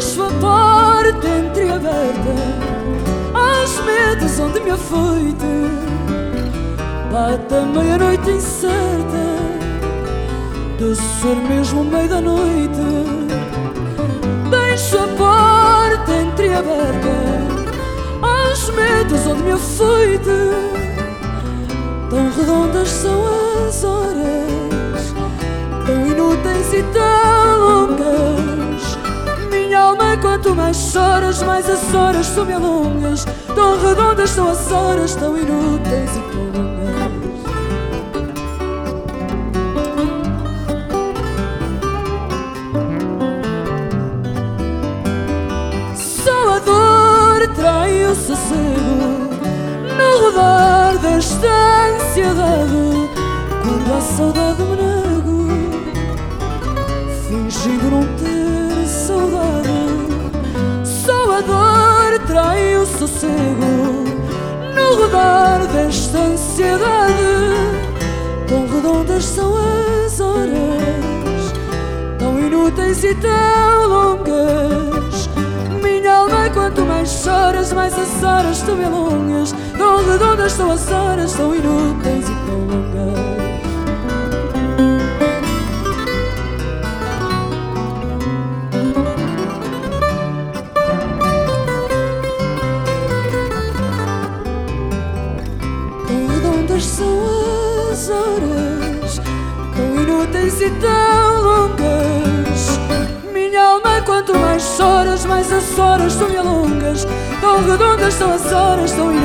deixo a porta entreaberta aos medos onde me afoito. Bata meia-noite incerta, de ser mesmo meio da noite. Deixo a porta entreaberta aos medos onde me afoito. Quanto mais choras Mais as horas são me alongas Tão redondas são as horas Tão inúteis e longas. Só a dor trai o sossego. No rodar desta ansiedade Quando a saudade me nego. Fingindo não ter e tão longas. Minha alma, quanto mais choras Mais as horas tão longas Tão redondas são as horas Tão inúteis e tão longas. São as horas Tão inúteis e tão longas horas são longas Tão redondas são as horas Tão